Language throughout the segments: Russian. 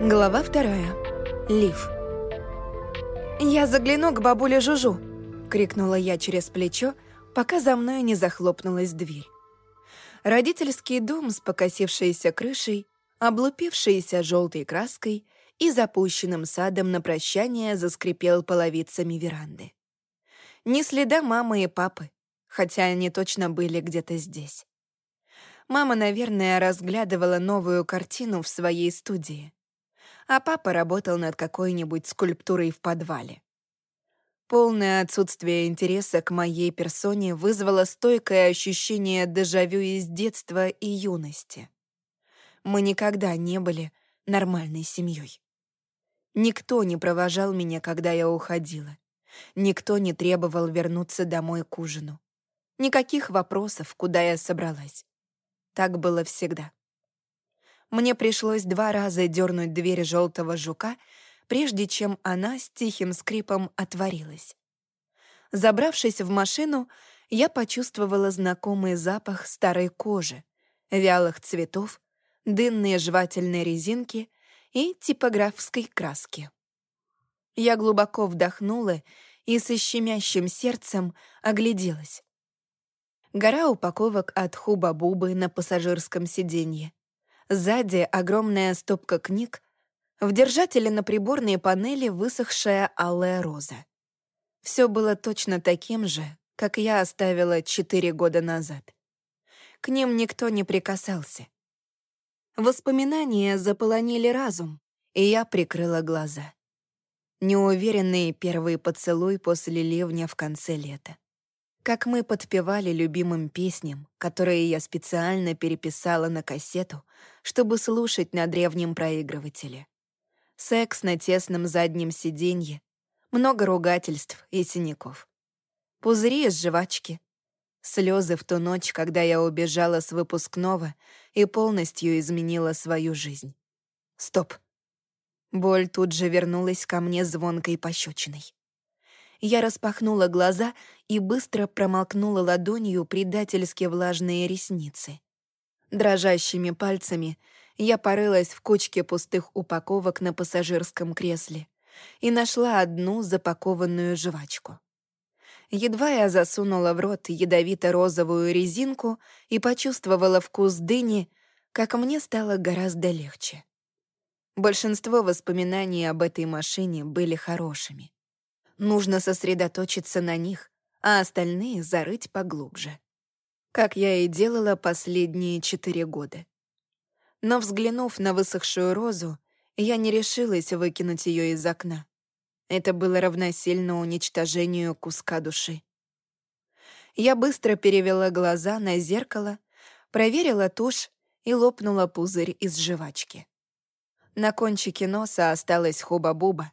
Глава вторая. Лив. «Я загляну к бабуле Жужу!» — крикнула я через плечо, пока за мной не захлопнулась дверь. Родительский дом с покосившейся крышей, облупившейся желтой краской и запущенным садом на прощание заскрипел половицами веранды. Ни следа мамы и папы, хотя они точно были где-то здесь. Мама, наверное, разглядывала новую картину в своей студии а папа работал над какой-нибудь скульптурой в подвале. Полное отсутствие интереса к моей персоне вызвало стойкое ощущение дежавю из детства и юности. Мы никогда не были нормальной семьей. Никто не провожал меня, когда я уходила. Никто не требовал вернуться домой к ужину. Никаких вопросов, куда я собралась. Так было всегда. Мне пришлось два раза дернуть дверь желтого жука, прежде чем она с тихим скрипом отворилась. Забравшись в машину, я почувствовала знакомый запах старой кожи, вялых цветов, дынные жевательной резинки и типографской краски. Я глубоко вдохнула и со щемящим сердцем огляделась. Гора упаковок от Хуба-Бубы на пассажирском сиденье, Сзади огромная стопка книг, в держателе на приборной панели высохшая алая роза. Все было точно таким же, как я оставила четыре года назад. К ним никто не прикасался. Воспоминания заполонили разум, и я прикрыла глаза. Неуверенный первый поцелуй после ливня в конце лета как мы подпевали любимым песням, которые я специально переписала на кассету, чтобы слушать на древнем проигрывателе. Секс на тесном заднем сиденье, много ругательств и синяков. Пузыри из жвачки. Слезы в ту ночь, когда я убежала с выпускного и полностью изменила свою жизнь. Стоп. Боль тут же вернулась ко мне звонкой пощечиной. Я распахнула глаза и быстро промолкнула ладонью предательски влажные ресницы. Дрожащими пальцами я порылась в кучке пустых упаковок на пассажирском кресле и нашла одну запакованную жвачку. Едва я засунула в рот ядовито-розовую резинку и почувствовала вкус дыни, как мне стало гораздо легче. Большинство воспоминаний об этой машине были хорошими. Нужно сосредоточиться на них, а остальные зарыть поглубже. Как я и делала последние четыре года. Но взглянув на высохшую розу, я не решилась выкинуть ее из окна. Это было равносильно уничтожению куска души. Я быстро перевела глаза на зеркало, проверила тушь и лопнула пузырь из жвачки. На кончике носа осталась хуба-буба,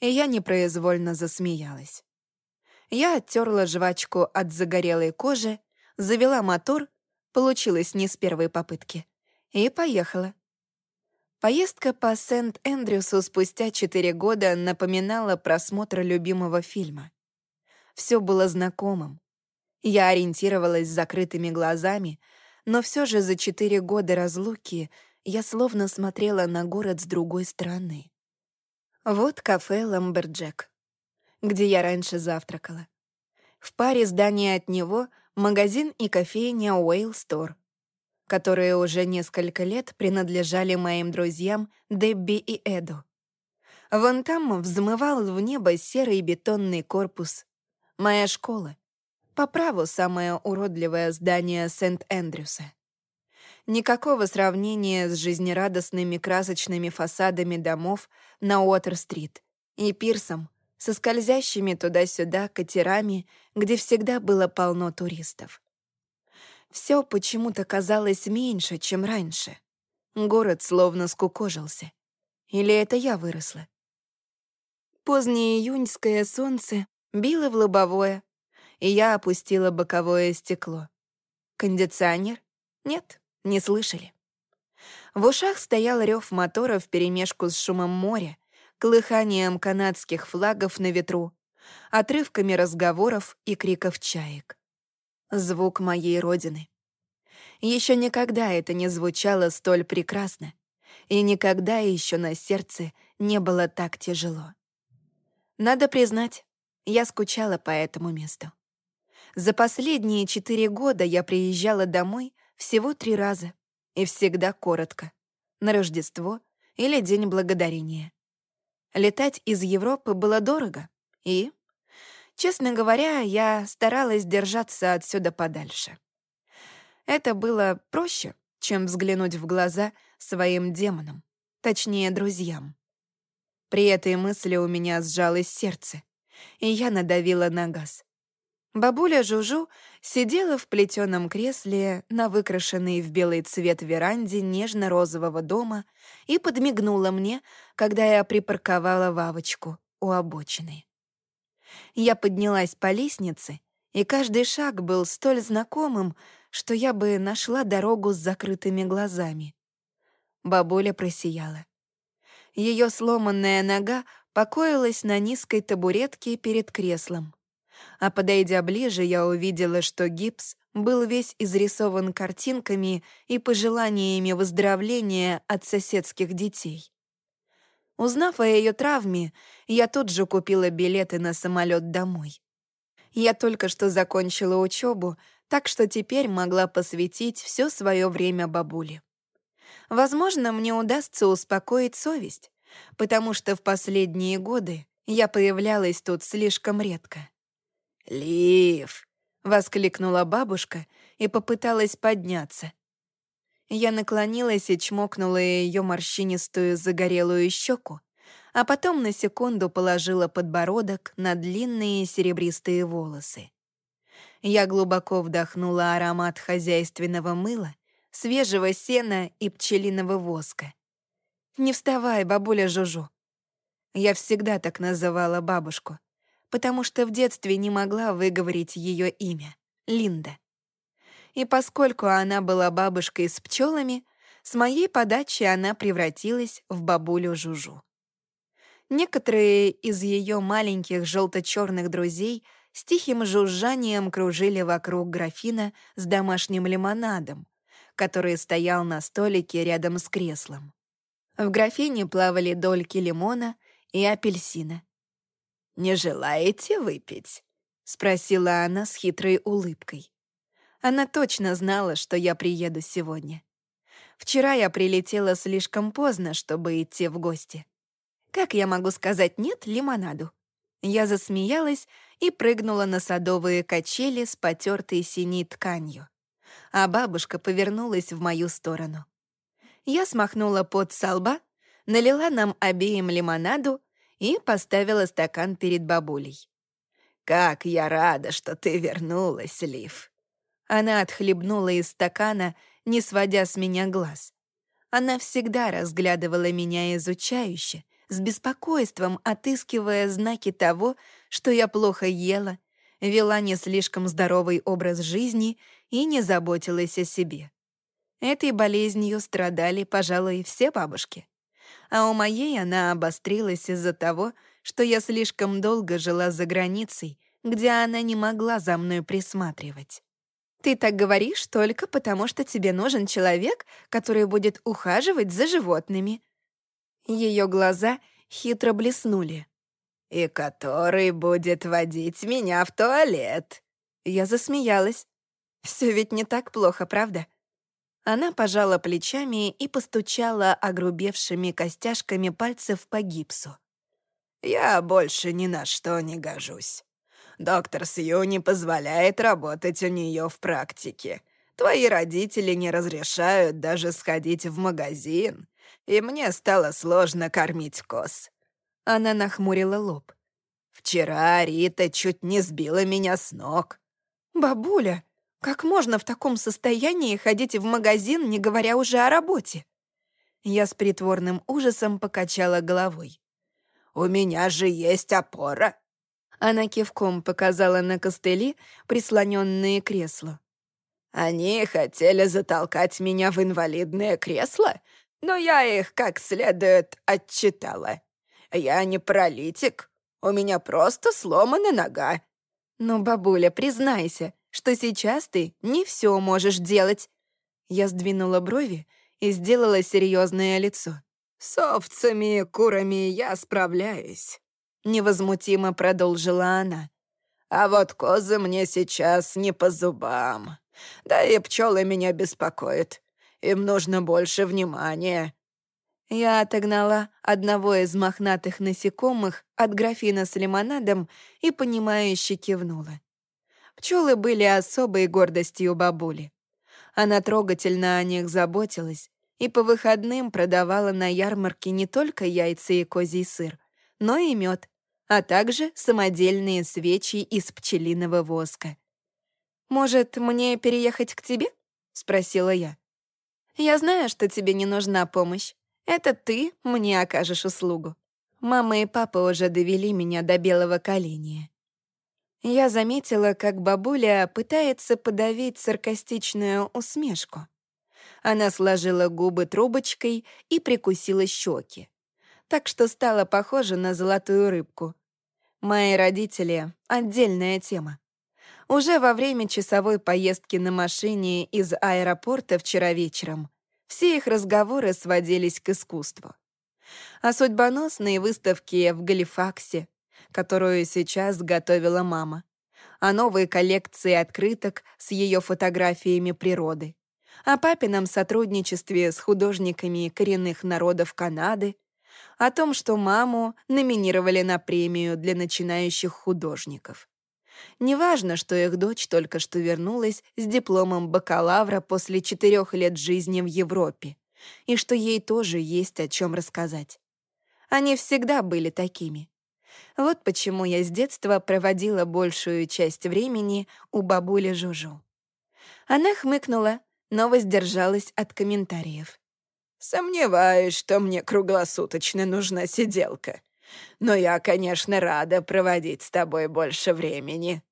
и я непроизвольно засмеялась. Я оттерла жвачку от загорелой кожи, завела мотор, получилось не с первой попытки, и поехала. Поездка по Сент-Эндрюсу спустя четыре года напоминала просмотр любимого фильма. Все было знакомым. Я ориентировалась с закрытыми глазами, но все же за четыре года разлуки я словно смотрела на город с другой стороны. Вот кафе «Ламберджек», где я раньше завтракала. В паре зданий от него магазин и кофейня «Уэйл Стор», которые уже несколько лет принадлежали моим друзьям Дебби и Эду. Вон там взмывал в небо серый бетонный корпус. Моя школа. По праву самое уродливое здание Сент-Эндрюса. Никакого сравнения с жизнерадостными красочными фасадами домов на Уотер-стрит и пирсом со скользящими туда-сюда катерами, где всегда было полно туристов. Все почему-то казалось меньше, чем раньше. Город словно скукожился. Или это я выросла? Позднее июньское солнце било в лобовое, и я опустила боковое стекло. Кондиционер? Нет не слышали. В ушах стоял рев мотора вперемешку с шумом моря, клыханием канадских флагов на ветру, отрывками разговоров и криков чаек. Звук моей родины. Еще никогда это не звучало столь прекрасно, И никогда еще на сердце не было так тяжело. Надо признать, я скучала по этому месту. За последние четыре года я приезжала домой всего три раза, и всегда коротко. На Рождество или День Благодарения. Летать из Европы было дорого, и, честно говоря, я старалась держаться отсюда подальше. Это было проще, чем взглянуть в глаза своим демонам, точнее, друзьям. При этой мысли у меня сжалось сердце, и я надавила на газ. Бабуля Жужу сидела в плетеном кресле на выкрашенной в белый цвет веранде нежно-розового дома и подмигнула мне, когда я припарковала Вавочку у обочины. Я поднялась по лестнице, и каждый шаг был столь знакомым, что я бы нашла дорогу с закрытыми глазами. Бабуля просияла. Ее сломанная нога покоилась на низкой табуретке перед креслом. А подойдя ближе, я увидела, что гипс был весь изрисован картинками и пожеланиями выздоровления от соседских детей. Узнав о ее травме, я тут же купила билеты на самолет домой. Я только что закончила учебу, так что теперь могла посвятить все свое время бабуле. Возможно, мне удастся успокоить совесть, потому что в последние годы я появлялась тут слишком редко. «Лив!» — воскликнула бабушка и попыталась подняться. Я наклонилась и чмокнула ее морщинистую загорелую щеку, а потом на секунду положила подбородок на длинные серебристые волосы. Я глубоко вдохнула аромат хозяйственного мыла свежего сена и пчелиного воска. «Не вставай, бабуля Жужу». Я всегда так называла бабушку, потому что в детстве не могла выговорить ее имя — Линда. И поскольку она была бабушкой с пчелами, с моей подачи она превратилась в бабулю Жужу. Некоторые из ее маленьких желто-черных друзей с тихим жужжанием кружили вокруг графина с домашним лимонадом, который стоял на столике рядом с креслом. В графине плавали дольки лимона и апельсина. «Не желаете выпить?» — спросила она с хитрой улыбкой. Она точно знала, что я приеду сегодня. Вчера я прилетела слишком поздно, чтобы идти в гости. Как я могу сказать «нет» лимонаду? Я засмеялась и прыгнула на садовые качели с потертой синей тканью а бабушка повернулась в мою сторону. Я смахнула пот со лба, налила нам обеим лимонаду и поставила стакан перед бабулей. «Как я рада, что ты вернулась, Лив!» Она отхлебнула из стакана, не сводя с меня глаз. Она всегда разглядывала меня изучающе, с беспокойством отыскивая знаки того, что я плохо ела, вела не слишком здоровый образ жизни и не заботилась о себе. Этой болезнью страдали, пожалуй, все бабушки. А у моей она обострилась из-за того, что я слишком долго жила за границей, где она не могла за мной присматривать. «Ты так говоришь только потому, что тебе нужен человек, который будет ухаживать за животными». Ее глаза хитро блеснули и который будет водить меня в туалет». Я засмеялась. Все ведь не так плохо, правда? Она пожала плечами и постучала огрубевшими костяшками пальцев по гипсу. «Я больше ни на что не гожусь. Доктор Сью не позволяет работать у нее в практике. Твои родители не разрешают даже сходить в магазин, и мне стало сложно кормить коз. Она нахмурила лоб. «Вчера Рита чуть не сбила меня с ног». «Бабуля, как можно в таком состоянии ходить в магазин, не говоря уже о работе?» Я с притворным ужасом покачала головой. «У меня же есть опора!» Она кивком показала на костыли, прислоненные к креслу. «Они хотели затолкать меня в инвалидное кресло, но я их как следует отчитала. Я не паралитик. У меня просто сломана нога». «Ну, бабуля, признайся, что сейчас ты не все можешь делать». Я сдвинула брови и сделала серьезное лицо. «С овцами, курами я справляюсь», — невозмутимо продолжила она. «А вот козы мне сейчас не по зубам. Да и пчелы меня беспокоят. Им нужно больше внимания». Я отогнала одного из мохнатых насекомых от графина с лимонадом и, понимающе кивнула. Пчелы были особой гордостью бабули. Она трогательно о них заботилась и по выходным продавала на ярмарке не только яйца и козий сыр, но и мед, а также самодельные свечи из пчелиного воска. «Может, мне переехать к тебе?» — спросила я. «Я знаю, что тебе не нужна помощь. Это ты мне окажешь услугу. Мама и папа уже довели меня до белого коленя. Я заметила, как бабуля пытается подавить саркастичную усмешку. Она сложила губы трубочкой и прикусила щеки, так что стала похожа на золотую рыбку. Мои родители — отдельная тема. Уже во время часовой поездки на машине из аэропорта вчера вечером все их разговоры сводились к искусству. О судьбоносной выставке в Галифаксе, которую сейчас готовила мама, о новой коллекции открыток с ее фотографиями природы, о папином сотрудничестве с художниками коренных народов Канады, о том, что маму номинировали на премию для начинающих художников. Неважно, что их дочь только что вернулась с дипломом бакалавра после четырех лет жизни в Европе, и что ей тоже есть о чем рассказать. Они всегда были такими. Вот почему я с детства проводила большую часть времени у бабули Жужу. Она хмыкнула, но воздержалась от комментариев. «Сомневаюсь, что мне круглосуточно нужна сиделка», но я, конечно, рада проводить с тобой больше времени».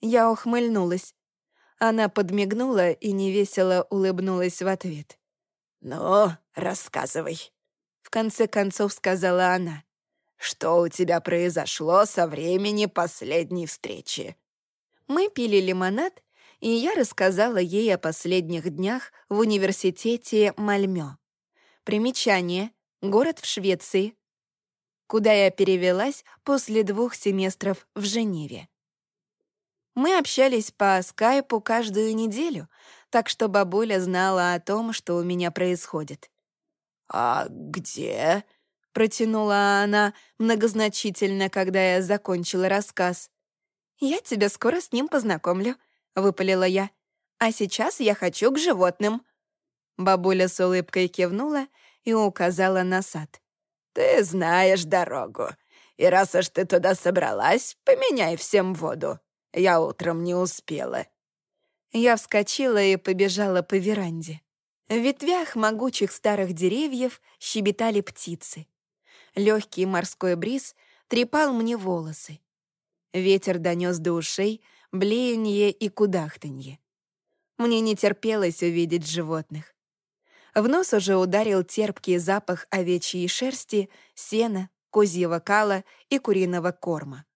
Я ухмыльнулась. Она подмигнула и невесело улыбнулась в ответ. «Ну, рассказывай», — в конце концов сказала она. «Что у тебя произошло со времени последней встречи?» Мы пили лимонад, и я рассказала ей о последних днях в университете Мальмё. Примечание. Город в Швеции, куда я перевелась после двух семестров в Женеве. Мы общались по скайпу каждую неделю, так что бабуля знала о том, что у меня происходит. «А где?» — протянула она многозначительно, когда я закончила рассказ. «Я тебя скоро с ним познакомлю», — выпалила я. «А сейчас я хочу к животным». Бабуля с улыбкой кивнула и указала на сад. Ты знаешь дорогу. И раз уж ты туда собралась, поменяй всем воду. Я утром не успела». Я вскочила и побежала по веранде. В ветвях могучих старых деревьев щебетали птицы. Легкий морской бриз трепал мне волосы. Ветер донес до ушей блеяние и кудахтанье. Мне не терпелось увидеть животных. В нос уже ударил терпкий запах овечьей шерсти, сена, козьего кала и куриного корма.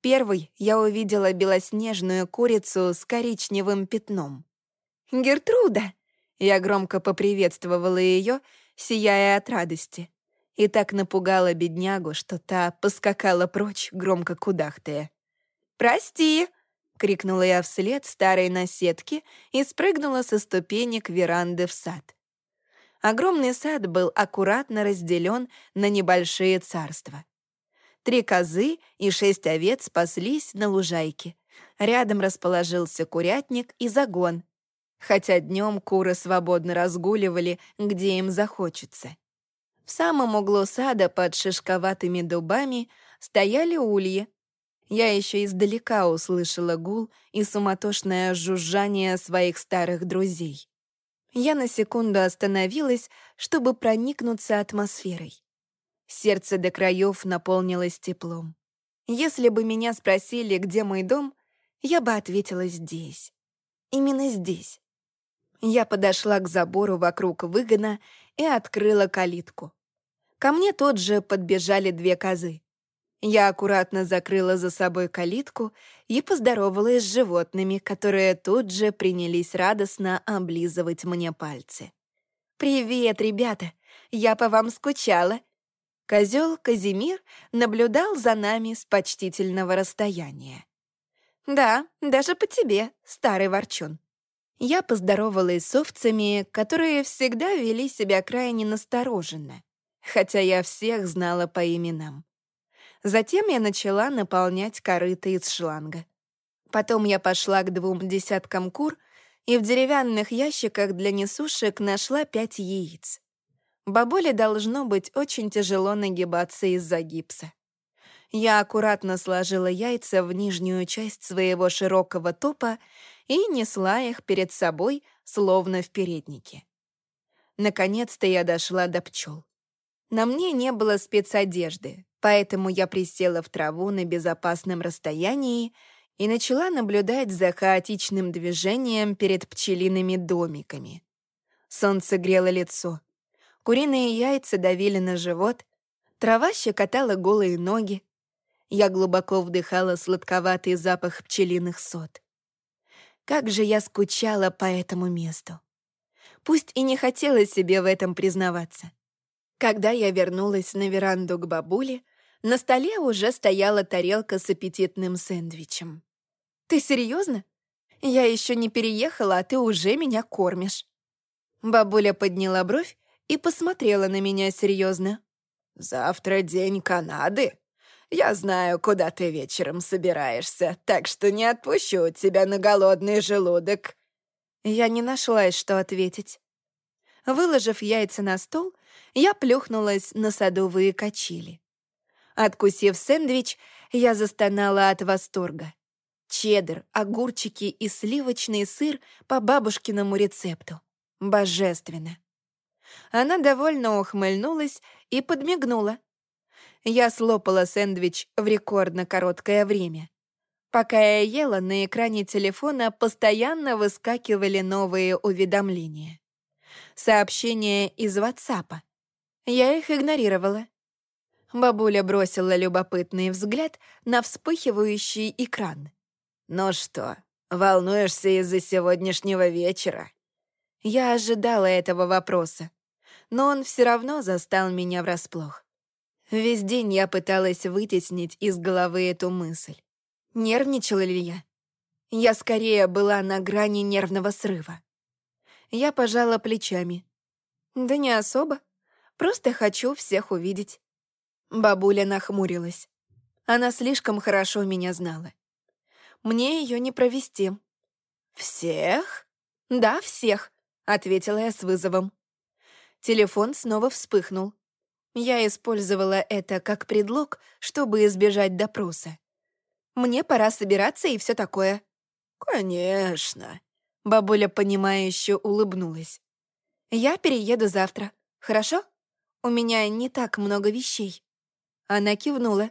Первый я увидела белоснежную курицу с коричневым пятном. «Гертруда!» Я громко поприветствовала ее, сияя от радости. И так напугала беднягу, что та поскакала прочь, громко кудахтая. «Прости!» — крикнула я вслед старой наседке и спрыгнула со ступенек веранды в сад. Огромный сад был аккуратно разделен на небольшие царства. Три козы и шесть овец спаслись на лужайке. Рядом расположился курятник и загон, хотя днем куры свободно разгуливали, где им захочется. В самом углу сада под шишковатыми дубами стояли ульи. Я еще издалека услышала гул и суматошное жужжание своих старых друзей. Я на секунду остановилась, чтобы проникнуться атмосферой. Сердце до краев наполнилось теплом. Если бы меня спросили, где мой дом, я бы ответила здесь. Именно здесь. Я подошла к забору вокруг выгона и открыла калитку. Ко мне тут же подбежали две козы. Я аккуратно закрыла за собой калитку и поздоровалась с животными, которые тут же принялись радостно облизывать мне пальцы. «Привет, ребята! Я по вам скучала!» Козел Казимир наблюдал за нами с почтительного расстояния. «Да, даже по тебе, старый ворчун». Я поздоровалась с овцами, которые всегда вели себя крайне настороженно, хотя я всех знала по именам. Затем я начала наполнять корыто из шланга. Потом я пошла к двум десяткам кур и в деревянных ящиках для несушек нашла пять яиц. Бабуле должно быть очень тяжело нагибаться из-за гипса. Я аккуратно сложила яйца в нижнюю часть своего широкого топа и несла их перед собой, словно в переднике. Наконец-то я дошла до пчел. На мне не было спецодежды, поэтому я присела в траву на безопасном расстоянии и начала наблюдать за хаотичным движением перед пчелиными домиками. Солнце грело лицо. Куриные яйца давили на живот, трава щекотала голые ноги. Я глубоко вдыхала сладковатый запах пчелиных сот. Как же я скучала по этому месту. Пусть и не хотела себе в этом признаваться. Когда я вернулась на веранду к бабуле, на столе уже стояла тарелка с аппетитным сэндвичем. «Ты серьезно? Я еще не переехала, а ты уже меня кормишь». Бабуля подняла бровь и посмотрела на меня серьезно. «Завтра день Канады. Я знаю, куда ты вечером собираешься, так что не отпущу тебя на голодный желудок». Я не нашлась, что ответить. Выложив яйца на стол, я плюхнулась на садовые качели. Откусив сэндвич, я застонала от восторга. Чеддер, огурчики и сливочный сыр по бабушкиному рецепту. Божественно. Она довольно ухмыльнулась и подмигнула. Я слопала сэндвич в рекордно короткое время. Пока я ела, на экране телефона постоянно выскакивали новые уведомления. Сообщения из WhatsApp. Я их игнорировала. Бабуля бросила любопытный взгляд на вспыхивающий экран. «Ну что, волнуешься из-за сегодняшнего вечера?» Я ожидала этого вопроса, но он все равно застал меня врасплох. Весь день я пыталась вытеснить из головы эту мысль. Нервничала ли я? Я скорее была на грани нервного срыва. Я пожала плечами. Да не особо. Просто хочу всех увидеть. Бабуля нахмурилась. Она слишком хорошо меня знала. Мне ее не провести. «Всех?» «Да, всех», — ответила я с вызовом. Телефон снова вспыхнул. Я использовала это как предлог, чтобы избежать допроса. Мне пора собираться и все такое. «Конечно», — бабуля понимающе улыбнулась. «Я перееду завтра, хорошо? У меня не так много вещей». Она кивнула.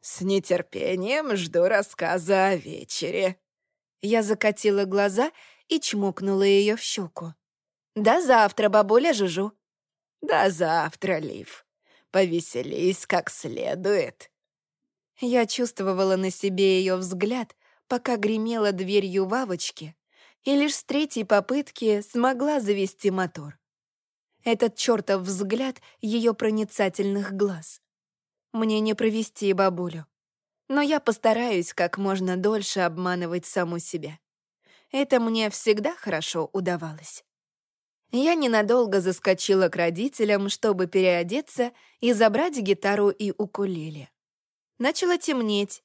«С нетерпением жду рассказа о вечере». Я закатила глаза и чмокнула ее в щеку. «До завтра, бабуля Жужу». «До завтра, Лив. Повеселись как следует». Я чувствовала на себе ее взгляд, пока гремела дверью вавочки, и лишь с третьей попытки смогла завести мотор. Этот чертов взгляд ее проницательных глаз. Мне не провести бабулю. Но я постараюсь как можно дольше обманывать саму себя. Это мне всегда хорошо удавалось. Я ненадолго заскочила к родителям, чтобы переодеться и забрать гитару и укулеле. Начало темнеть,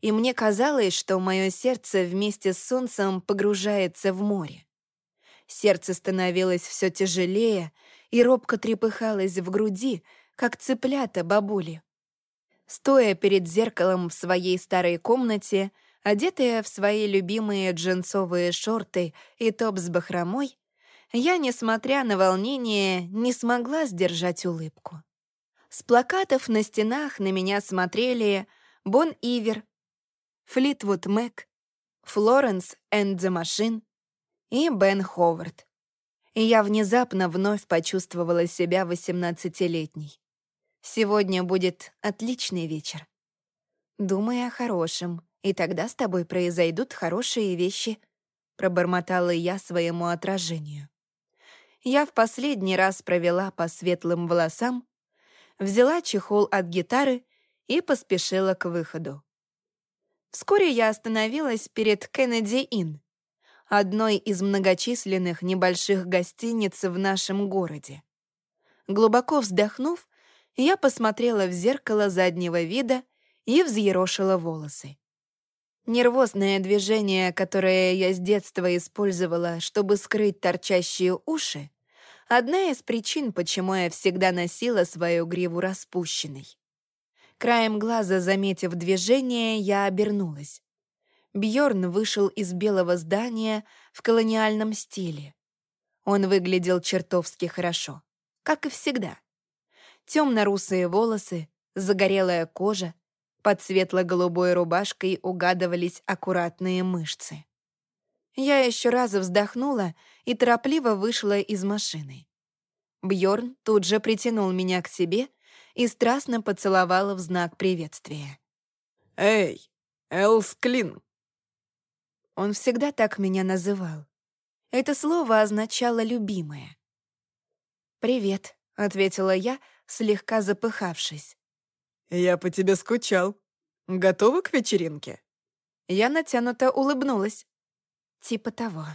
и мне казалось, что мое сердце вместе с солнцем погружается в море. Сердце становилось все тяжелее и робко трепыхалось в груди, как цыплята бабули. Стоя перед зеркалом в своей старой комнате, одетая в свои любимые джинсовые шорты и топ с бахромой, я, несмотря на волнение, не смогла сдержать улыбку. С плакатов на стенах на меня смотрели Бон Ивер, Флитвуд Мэк, Флоренс энд the Machine и Бен Ховард. И я внезапно вновь почувствовала себя восемнадцатилетней. Сегодня будет отличный вечер. Думай о хорошем, и тогда с тобой произойдут хорошие вещи», — пробормотала я своему отражению. я в последний раз провела по светлым волосам, взяла чехол от гитары и поспешила к выходу. Вскоре я остановилась перед Кеннеди Инн, одной из многочисленных небольших гостиниц в нашем городе. Глубоко вздохнув, я посмотрела в зеркало заднего вида и взъерошила волосы. Нервозное движение, которое я с детства использовала, чтобы скрыть торчащие уши, одна из причин, почему я всегда носила свою гриву распущенной. Краем глаза, заметив движение, я обернулась. Бьорн вышел из белого здания в колониальном стиле. Он выглядел чертовски хорошо, как и всегда. Темно-русые волосы, загорелая кожа, под светло-голубой рубашкой угадывались аккуратные мышцы. Я еще раз вздохнула и торопливо вышла из машины. Бьорн тут же притянул меня к себе и страстно поцеловал в знак приветствия. «Эй, Элсклин!» Он всегда так меня называл. Это слово означало «любимая». «Привет», — ответила я, слегка запыхавшись. «Я по тебе скучал. Готова к вечеринке?» Я натянуто улыбнулась. «Типа того».